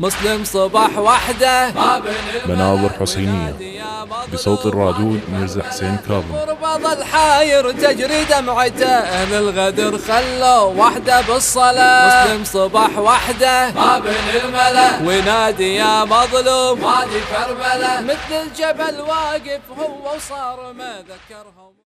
مسلم صباح وحده. مناظر حسينية. بصوت الرادود ميرزا حسين كاظم. مربض الحاير تجري دمعته. أهل الغدر خلوا وحده بالصلاة. مسلم صباح وحده. ما بين الملأ. وينادي يا مظلوم. وادي كربلة. مثل الجبل واقف هو وصار ما ذكرهم.